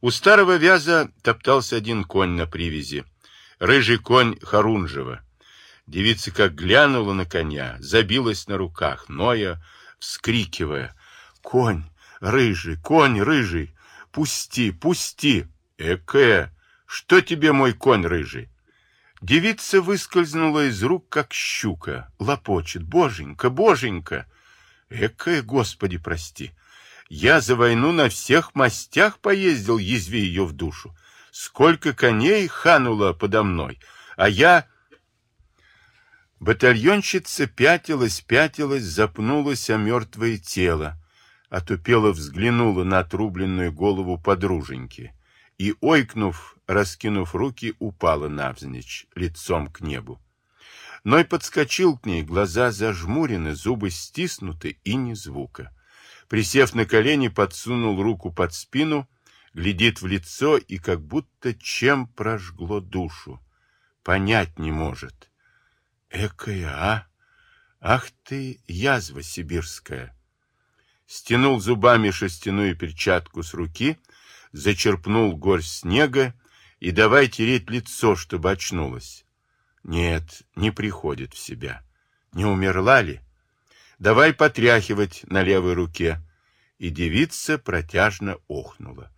У старого вяза топтался один конь на привязи. Рыжий конь Харунжева. Девица как глянула на коня, забилась на руках, ноя, вскрикивая. «Конь рыжий, конь рыжий! Пусти, пусти!» «Эке! Что тебе мой конь рыжий?» Девица выскользнула из рук, как щука, лопочет. «Боженька, боженька!» «Экая, Господи, прости!» Я за войну на всех мастях поездил, язви ее в душу. Сколько коней хануло подо мной, а я... Батальонщица пятилась, пятилась, запнулась о мертвое тело, отупело взглянула на отрубленную голову подруженьки и, ойкнув, раскинув руки, упала навзничь, лицом к небу. Ной подскочил к ней, глаза зажмурены, зубы стиснуты и ни звука. Присев на колени, подсунул руку под спину, глядит в лицо и как будто чем прожгло душу. Понять не может. Экая, а? Ах ты, язва сибирская! Стянул зубами шерстяную перчатку с руки, зачерпнул горсть снега и давай тереть лицо, чтобы очнулась. Нет, не приходит в себя. Не умерла ли? Давай потряхивать на левой руке. И девица протяжно охнула.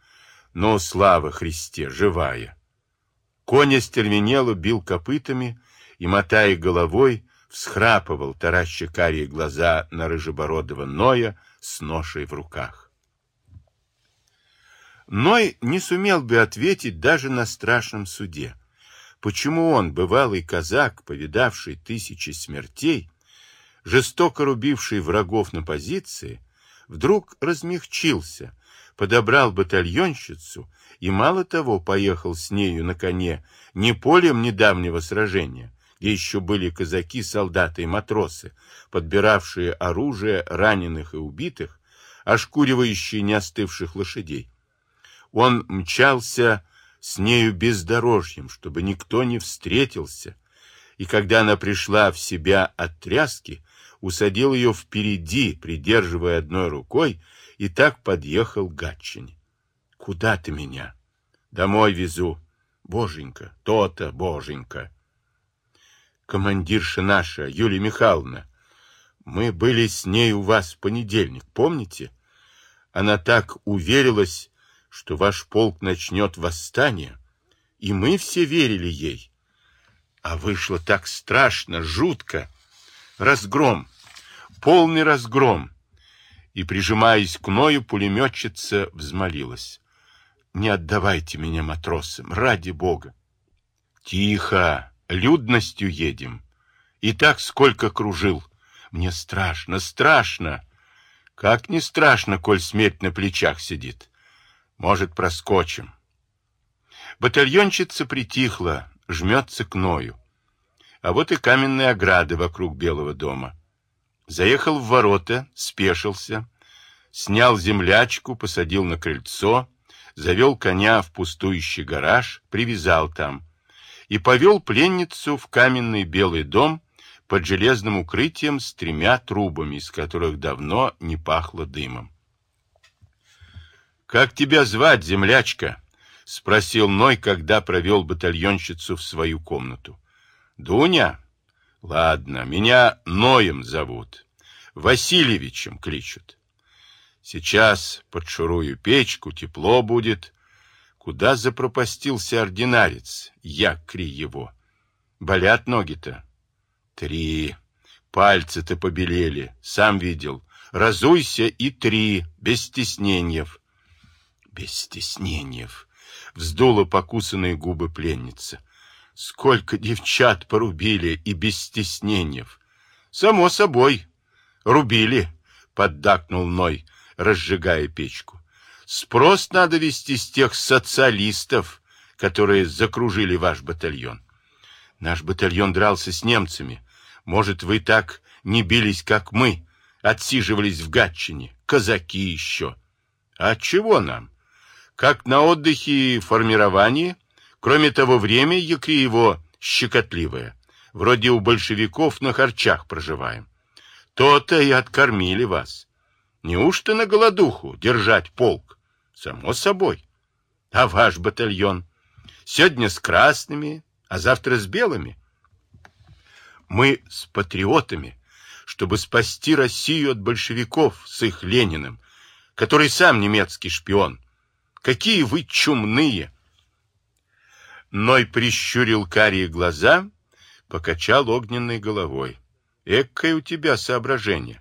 Но, слава Христе, живая! Конь остервенело бил копытами, и, мотая головой, всхрапывал, тараща карие глаза на рыжебородого Ноя с ношей в руках. Ной не сумел бы ответить даже на страшном суде. Почему он, бывалый казак, повидавший тысячи смертей, жестоко рубивший врагов на позиции, вдруг размягчился, подобрал батальонщицу и, мало того, поехал с нею на коне не полем недавнего сражения, где еще были казаки, солдаты и матросы, подбиравшие оружие раненых и убитых, ошкуривающие неостывших лошадей. Он мчался с нею бездорожьем, чтобы никто не встретился, и когда она пришла в себя от тряски, усадил ее впереди, придерживая одной рукой, и так подъехал к Гатчине. «Куда ты меня?» «Домой везу. Боженька, то-то, боженька!» командирша наша, Юлия Михайловна. Мы были с ней у вас в понедельник, помните? Она так уверилась, что ваш полк начнет восстание, и мы все верили ей. А вышло так страшно, жутко. Разгром, полный разгром. И, прижимаясь к Ною, пулеметчица взмолилась. Не отдавайте меня матросам, ради бога. Тихо, людностью едем. И так сколько кружил. Мне страшно, страшно. Как не страшно, коль смерть на плечах сидит. Может, проскочим. Батальонщица притихла, жмется к Ною. А вот и каменные ограды вокруг Белого дома. Заехал в ворота, спешился, снял землячку, посадил на крыльцо, завел коня в пустующий гараж, привязал там — и повел пленницу в каменный белый дом под железным укрытием с тремя трубами, из которых давно не пахло дымом. «Как тебя звать, землячка?» — спросил Ной, когда провел батальонщицу в свою комнату. «Дуня? Ладно, меня Ноем зовут. Васильевичем кличут. Сейчас подшурую печку, тепло будет, Куда запропастился ординарец? Якри его. Болят ноги-то? Три. Пальцы-то побелели. Сам видел. Разуйся и три. Без стесненьев. Без стесненьев. Вздула покусанные губы пленница. Сколько девчат порубили и без стесненьев. Само собой. Рубили, поддакнул Ной, разжигая печку. Спрос надо вести с тех социалистов, которые закружили ваш батальон. Наш батальон дрался с немцами. Может, вы так не бились, как мы, отсиживались в Гатчине, казаки еще. А чего нам? Как на отдыхе и формировании, кроме того, время его щекотливое. Вроде у большевиков на харчах проживаем. То-то и откормили вас. Неужто на голодуху держать полк? Само собой. А ваш батальон? Сегодня с красными, а завтра с белыми. Мы с патриотами, чтобы спасти Россию от большевиков с их Лениным, который сам немецкий шпион. Какие вы чумные! Ной прищурил карие глаза, покачал огненной головой. Экое у тебя соображение.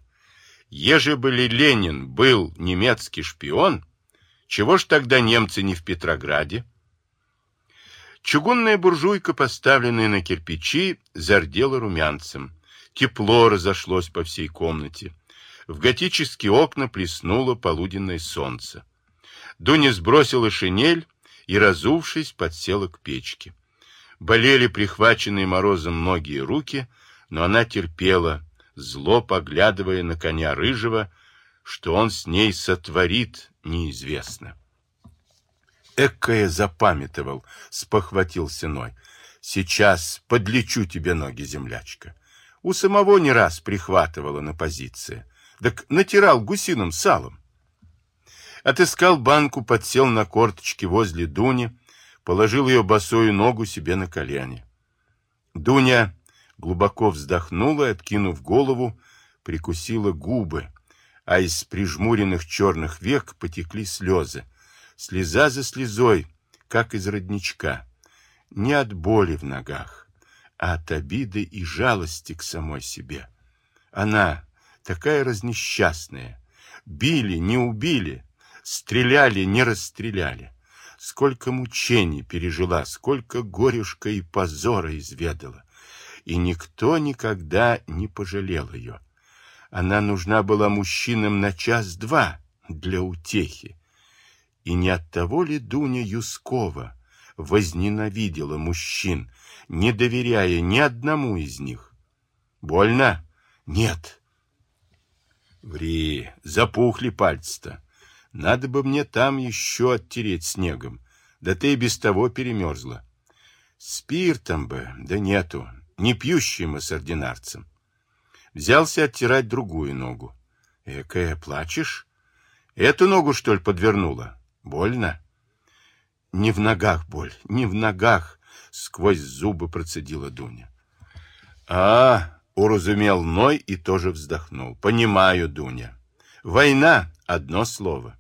Ежели Ленин был немецкий шпион, чего ж тогда немцы не в Петрограде? Чугунная буржуйка, поставленная на кирпичи, зардела румянцем. Тепло разошлось по всей комнате. В готические окна плеснуло полуденное солнце. Дуня сбросила шинель и, разувшись, подсела к печке. Болели прихваченные морозом многие руки, но она терпела, зло поглядывая на коня рыжего, что он с ней сотворит, неизвестно. Экое запамятовал, спохватился Ной. Сейчас подлечу тебе ноги, землячка. У самого не раз прихватывало на позиции. Так натирал гусиным салом. Отыскал банку, подсел на корточки возле Дуни, положил ее босую ногу себе на колени. Дуня глубоко вздохнула, откинув голову, прикусила губы, а из прижмуренных черных век потекли слезы слеза за слезой, как из родничка, не от боли в ногах, а от обиды и жалости к самой себе. Она такая разнесчастная, били, не убили, стреляли, не расстреляли. Сколько мучений пережила, сколько горюшка и позора изведала. И никто никогда не пожалел ее. Она нужна была мужчинам на час-два для утехи. И не от того ли Дуня Юскова возненавидела мужчин, не доверяя ни одному из них? Больно? Нет. Ври, запухли пальцы-то. Надо бы мне там еще оттереть снегом. Да ты и без того перемерзла. Спиртом бы, да нету. Не пьющий мы с ординарцем. Взялся оттирать другую ногу. Экая, плачешь? Эту ногу, что ли, подвернула? Больно? Не в ногах боль, не в ногах, сквозь зубы процедила Дуня. А, уразумел Ной и тоже вздохнул. Понимаю, Дуня. Война — одно слово.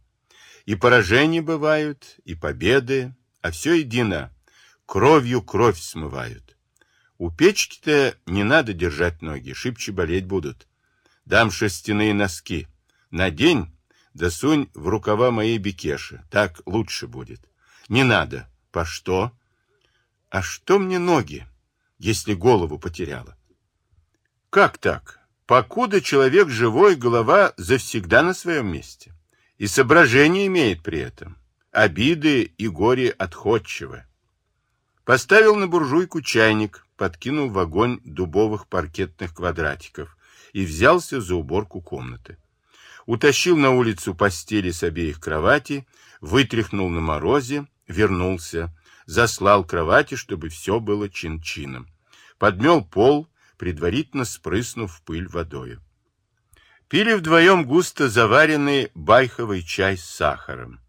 И поражения бывают, и победы, а все едино. Кровью кровь смывают. У печки-то не надо держать ноги, шибче болеть будут. Дам шерстяные носки. Надень да сунь в рукава моей бекеши, так лучше будет. Не надо. По что? А что мне ноги, если голову потеряла? Как так? Покуда человек живой, голова завсегда на своем месте. И соображение имеет при этом. Обиды и горе отходчивы. Поставил на буржуйку чайник, подкинул в огонь дубовых паркетных квадратиков и взялся за уборку комнаты утащил на улицу постели с обеих кроватей, вытряхнул на морозе, вернулся, заслал кровати, чтобы все было чин-чином. Подмел пол, предварительно спрыснув пыль водою. Пили вдвоем густо заваренный байховый чай с сахаром.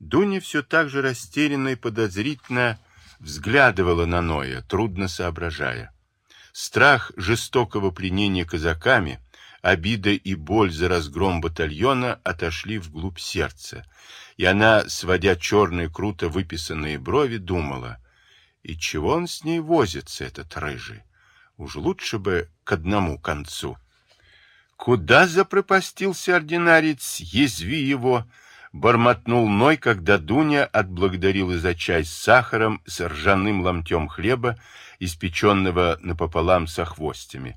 Дуня все так же растерянно и подозрительно взглядывала на Ноя, трудно соображая. Страх жестокого пленения казаками — Обида и боль за разгром батальона отошли вглубь сердца, и она, сводя черные круто выписанные брови, думала, и чего он с ней возится, этот рыжий? Уж лучше бы к одному концу. Куда запропастился ординарец, язви его, бормотнул Ной, когда Дуня отблагодарила за чай с сахаром, с ржаным ломтем хлеба, испеченного напополам со хвостями.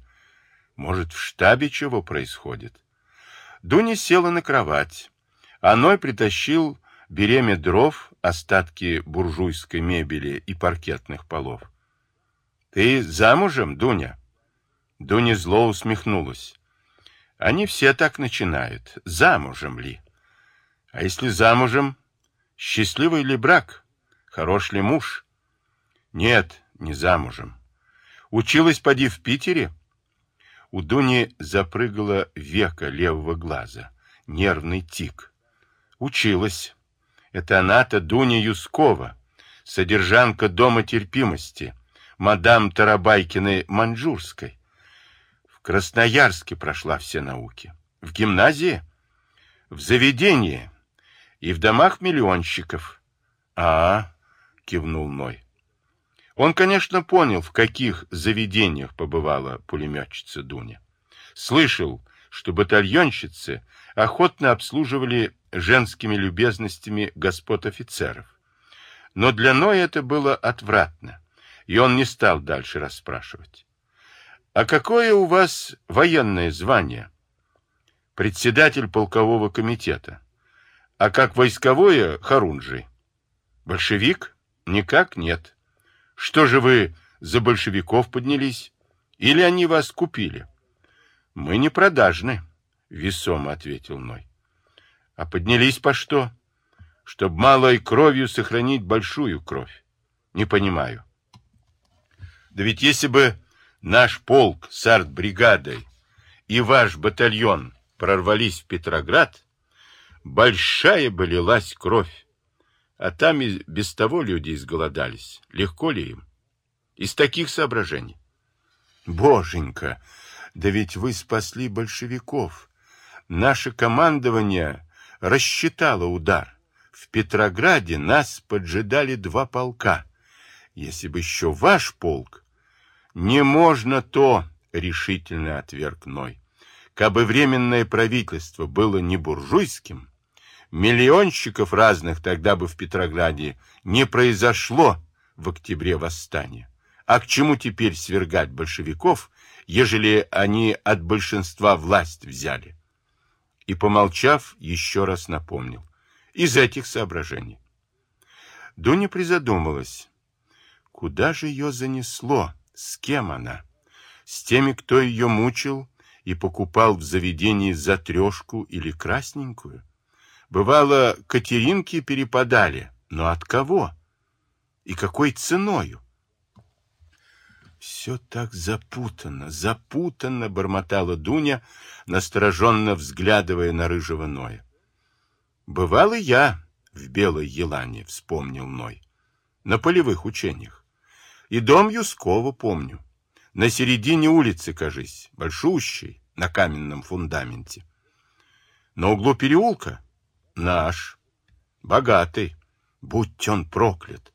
Может, в штабе чего происходит? Дуня села на кровать. Аной притащил береме дров, остатки буржуйской мебели и паркетных полов. «Ты замужем, Дуня?» Дуня зло усмехнулась. «Они все так начинают. Замужем ли? А если замужем, счастливый ли брак? Хорош ли муж?» «Нет, не замужем. Училась, поди, в Питере?» У Дуни запрыгало века левого глаза. Нервный тик. Училась. Это она-то Дуня Юскова, содержанка Дома терпимости, мадам Тарабайкиной Манжурской. Красноярске прошла все науки. В гимназии, в заведении и в домах миллионщиков. А, кивнул Ной. Он, конечно, понял, в каких заведениях побывала пулеметчица Дуня. Слышал, что батальонщицы охотно обслуживали женскими любезностями господ офицеров. Но для Ноя это было отвратно, и он не стал дальше расспрашивать. «А какое у вас военное звание?» «Председатель полкового комитета». «А как войсковое — Харунжий». «Большевик?» «Никак нет». «Что же вы за большевиков поднялись? Или они вас купили?» «Мы не продажны», — весомо ответил Ной. «А поднялись по что?» «Чтоб малой кровью сохранить большую кровь. Не понимаю». «Да ведь если бы наш полк с артбригадой и ваш батальон прорвались в Петроград, большая бы лилась кровь. А там и без того люди изголодались. Легко ли им? Из таких соображений. Боженька, да ведь вы спасли большевиков. Наше командование рассчитало удар. В Петрограде нас поджидали два полка. Если бы еще ваш полк... Не можно то, решительно отверг Ной. Кабы временное правительство было не буржуйским, миллионщиков разных тогда бы в Петрограде не произошло в октябре восстания. А к чему теперь свергать большевиков, ежели они от большинства власть взяли? И, помолчав, еще раз напомнил. Из этих соображений. Дуня призадумалась. Куда же ее занесло? С кем она? С теми, кто ее мучил и покупал в заведении за трешку или красненькую? Бывало, Катеринки перепадали, но от кого? И какой ценою? Все так запутанно, запутанно, бормотала Дуня, настороженно взглядывая на рыжего Ноя. Бывал и я в Белой Елане, вспомнил Ной, на полевых учениях. И дом Юскова помню. На середине улицы, кажись, большущий, на каменном фундаменте. На углу переулка наш, богатый, будь он проклят.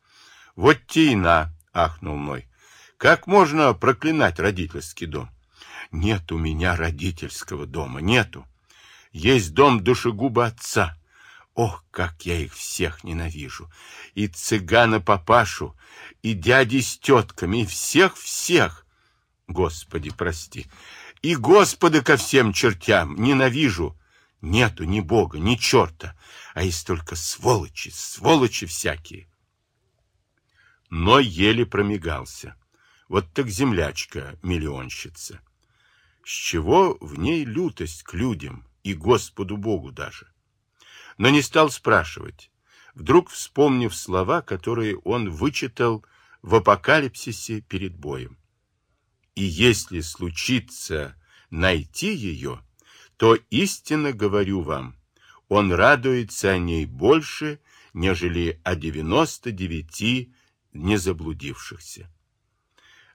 Вот те и на, ахнул Ной. Как можно проклинать родительский дом? Нет у меня родительского дома, нету. Есть дом душегуба отца. Ох, как я их всех ненавижу. И цыгана-папашу, и дяди с тетками, и всех-всех. Господи, прости. И Господа ко всем чертям ненавижу. Нету ни Бога, ни черта, а есть только сволочи, сволочи всякие. Но еле промигался. Вот так землячка, миллионщица. С чего в ней лютость к людям и Господу Богу даже? Но не стал спрашивать, вдруг вспомнив слова, которые он вычитал в апокалипсисе перед боем. И если случится найти ее, то истинно говорю вам, он радуется о ней больше, нежели о девяносто девяти незаблудившихся.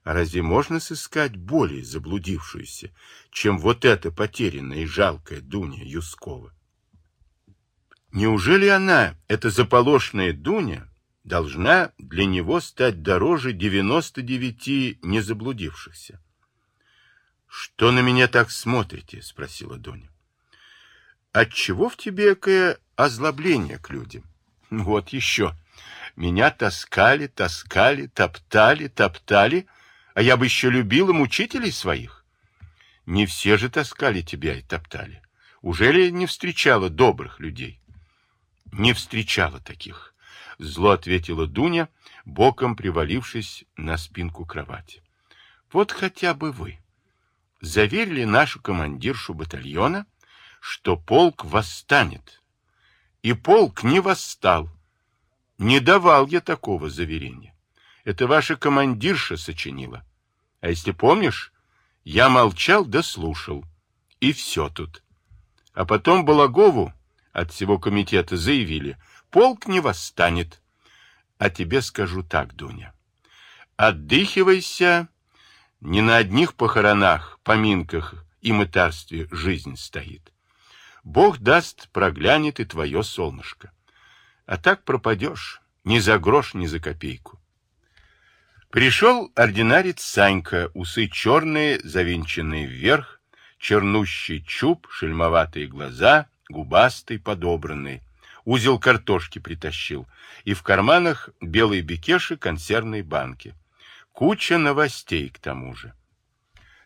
А разве можно сыскать более заблудившуюся, чем вот эта потерянная и жалкая Дуня Юскова? Неужели она, эта заполошная Дуня, должна для него стать дороже 99 незаблудившихся? «Что на меня так смотрите?» — спросила Дуня. «Отчего в тебе экое озлобление к людям?» «Вот еще. Меня таскали, таскали, топтали, топтали, а я бы еще любила мучителей своих. Не все же таскали тебя и топтали. Уже ли не встречала добрых людей? Не встречала таких, зло ответила Дуня, боком привалившись на спинку кровати. Вот хотя бы вы заверили нашу командиршу батальона, что полк восстанет. И полк не восстал. Не давал я такого заверения. Это ваша командирша сочинила. А если помнишь, я молчал да слушал. И все тут. А потом Балагову от всего комитета заявили, полк не восстанет. А тебе скажу так, Дуня. Отдыхивайся, не на одних похоронах, поминках и мытарстве жизнь стоит. Бог даст, проглянет и твое солнышко. А так пропадешь, ни за грош, ни за копейку. Пришел ординарец Санька, усы черные, завинченные вверх, чернущий чуб, шельмоватые глаза, губастый, подобранный. Узел картошки притащил, и в карманах белые бекеши консервной банки. Куча новостей к тому же.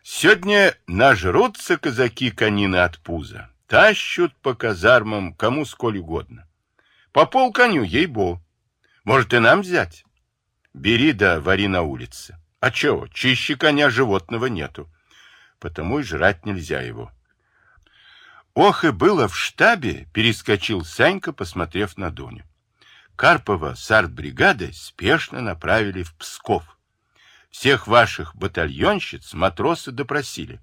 Сегодня нажрутся казаки конины от пуза, тащут по казармам кому сколь угодно. По пол коню, ей-бо. Может, и нам взять? Бери да вари на улице. А чего, чище коня животного нету. Потому и жрать нельзя его. Ох, и было в штабе, перескочил Санька, посмотрев на Дуню. Карпова с артбригадой спешно направили в Псков. Всех ваших батальонщиц матросы допросили.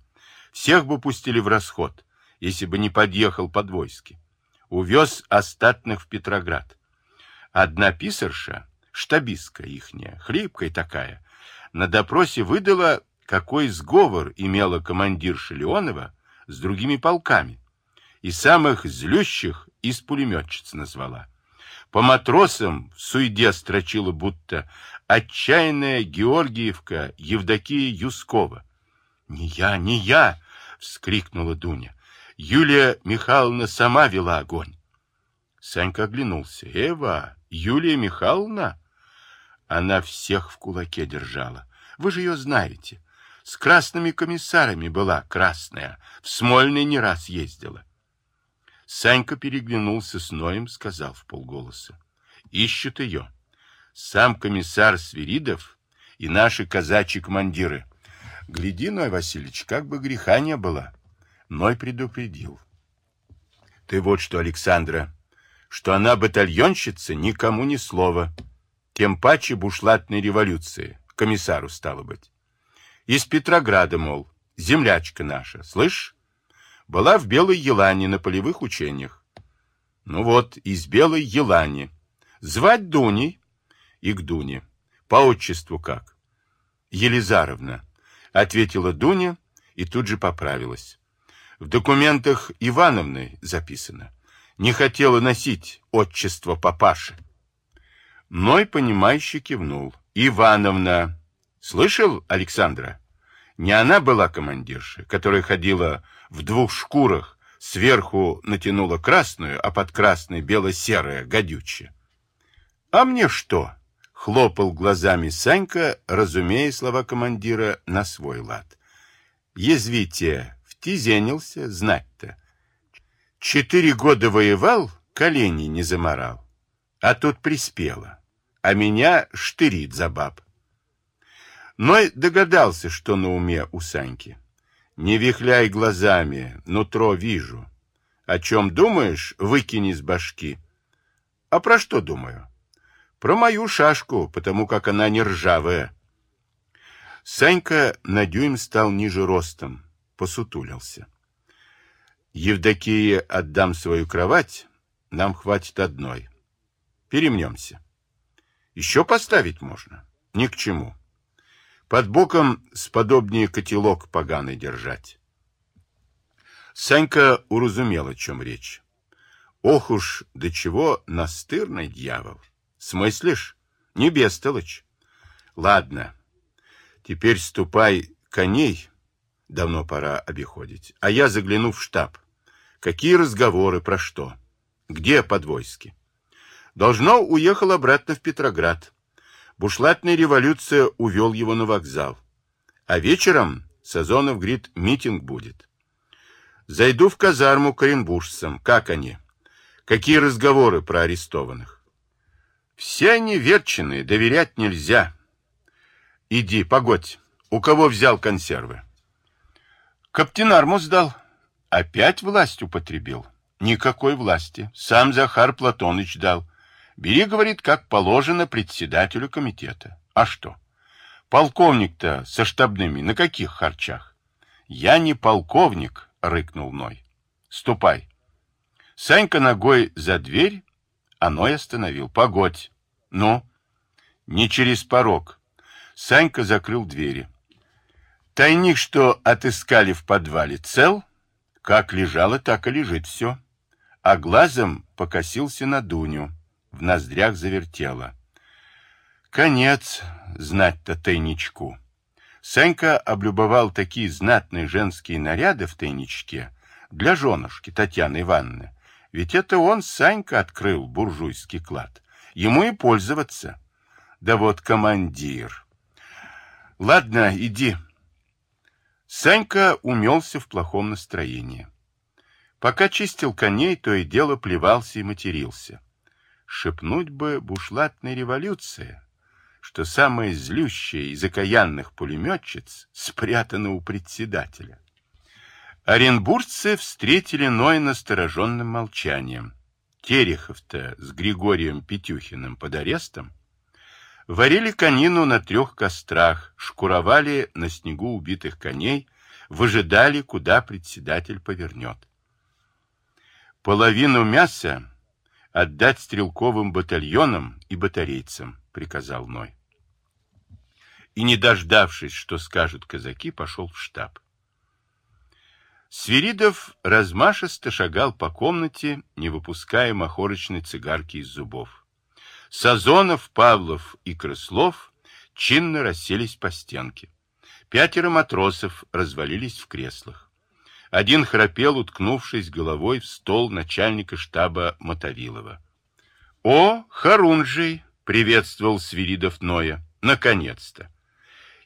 Всех бы пустили в расход, если бы не подъехал подвойски. Увез остатных в Петроград. Одна писарша, штабистка ихняя, хлипкая такая, на допросе выдала, какой сговор имела командирша Леонова с другими полками, и самых злющих из пулеметчиц назвала. По матросам в суеде строчила будто отчаянная Георгиевка Евдокия Юскова. «Не я, не я!» — вскрикнула Дуня. «Юлия Михайловна сама вела огонь». Санька оглянулся. «Эва, Юлия Михайловна?» Она всех в кулаке держала. Вы же ее знаете. С красными комиссарами была красная. В Смольный не раз ездила. Санька переглянулся с Ноем, сказал в полголоса. Ищут ее. Сам комиссар Свиридов и наши казачьи командиры. Гляди, Ной Васильевич, как бы греха не было. Ной предупредил. Ты вот что, Александра, что она батальонщица, никому ни слова. Тем паче бушлатной революции. Комиссару стало быть. Из Петрограда, мол, землячка наша, слышь? Была в Белой Елане на полевых учениях. Ну вот, из Белой Елани. Звать Дуней и к Дуне. По отчеству как? Елизаровна, ответила Дуня и тут же поправилась. В документах Ивановны записано. Не хотела носить отчество папаши. Ной, понимающе кивнул. Ивановна. Слышал, Александра? Не она была командирша, которая ходила в двух шкурах, сверху натянула красную, а под красной бело-серая, гадючая. А мне что? Хлопал глазами Санька, разумея слова командира на свой лад. Язвите, втизенился, знать-то. Четыре года воевал, колени не заморал. А тут приспело а меня штырит за баб. Ной догадался, что на уме у Саньки. Не вихляй глазами, нутро вижу. О чем думаешь, выкини с башки. А про что думаю? Про мою шашку, потому как она не ржавая. Санька на дюйм стал ниже ростом, посутулился. Евдокии отдам свою кровать, нам хватит одной. Перемнемся. Еще поставить можно. Ни к чему. Под боком сподобнее котелок поганый держать. Санька уразумел, о чем речь. Ох уж, до чего настырный дьявол. Смыслишь? Не бестолочь. Ладно, теперь ступай коней, давно пора обиходить, а я загляну в штаб. Какие разговоры, про что? Где подвойски? Должно, уехал обратно в Петроград. Бушлатная революция увел его на вокзал. А вечером, Сазонов говорит, митинг будет. Зайду в казарму к оренбуржцам. Как они? Какие разговоры про арестованных? Все они верченые, доверять нельзя. Иди, погодь. У кого взял консервы? Каптенарму сдал. Опять власть употребил? Никакой власти. Сам Захар Платоныч дал. Бери, говорит, как положено председателю комитета. А что? Полковник-то со штабными на каких харчах? Я не полковник, рыкнул Ной. Ступай. Санька ногой за дверь, Оной остановил. Погодь. Ну? Не через порог. Санька закрыл двери. Тайник, что отыскали в подвале, цел? Как лежало, так и лежит все. А глазом покосился на Дуню. В ноздрях завертело. Конец знать-то тайничку. Санька облюбовал такие знатные женские наряды в тайничке для женушки Татьяны Ивановны. Ведь это он, Санька, открыл буржуйский клад. Ему и пользоваться. Да вот командир. Ладно, иди. Санька умелся в плохом настроении. Пока чистил коней, то и дело плевался и матерился. Шепнуть бы бушлатная революция, что самая злющая из окаянных пулеметчиц спрятана у председателя. Оренбуржцы встретили Ной настороженным молчанием. Терехов-то с Григорием Петюхиным под арестом. Варили конину на трех кострах, шкуровали на снегу убитых коней, выжидали, куда председатель повернет. Половину мяса отдать стрелковым батальонам и батарейцам, приказал Ной. И, не дождавшись, что скажут казаки, пошел в штаб. Свиридов размашисто шагал по комнате, не выпуская махорочной цигарки из зубов. Сазонов, Павлов и Крыслов чинно расселись по стенке. Пятеро матросов развалились в креслах. Один храпел, уткнувшись головой в стол начальника штаба Мотовилова. — О, Харунжий! — приветствовал Свиридов Ноя. — Наконец-то!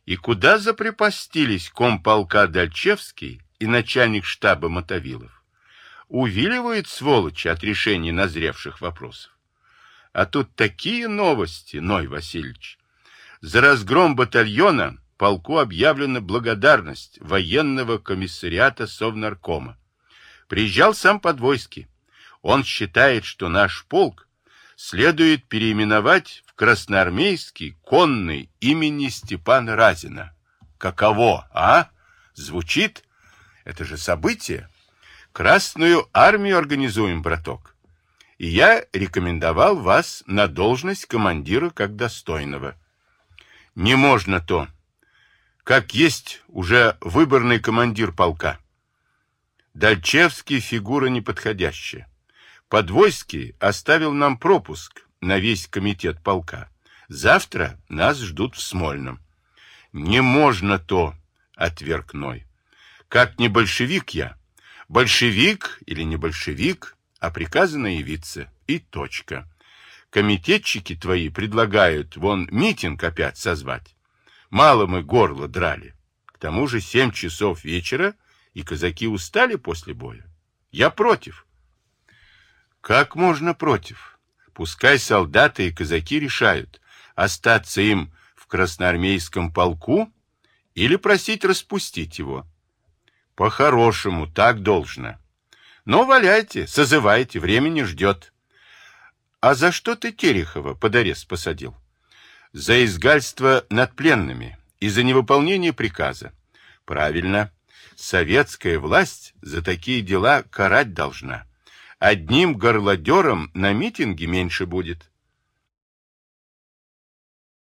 И куда запрепостились комполка Дальчевский и начальник штаба Мотовилов. Увиливает сволочи от решения назревших вопросов. А тут такие новости, Ной Васильевич. За разгром батальона полку объявлена благодарность военного комиссариата Совнаркома. Приезжал сам Подвойский. Он считает, что наш полк следует переименовать в Красноармейский конный имени Степана Разина. Каково, а? Звучит? Это же событие. Красную армию организуем, браток. И я рекомендовал вас на должность командира как достойного. Не можно то. Как есть уже выборный командир полка. Дальчевский фигура неподходящая. Подвойский оставил нам пропуск на весь комитет полка. Завтра нас ждут в Смольном. Не можно то, отверг Ной. Как не большевик я. Большевик или не большевик, а приказано явиться. И точка. Комитетчики твои предлагают вон митинг опять созвать. Мало мы горло драли. К тому же семь часов вечера, и казаки устали после боя. Я против. Как можно против? Пускай солдаты и казаки решают, остаться им в красноармейском полку или просить распустить его. По-хорошему, так должно. Но валяйте, созывайте, время не ждет. А за что ты Терехова под арест посадил? За изгальство над пленными и за невыполнение приказа. Правильно. Советская власть за такие дела карать должна. Одним горлодером на митинге меньше будет.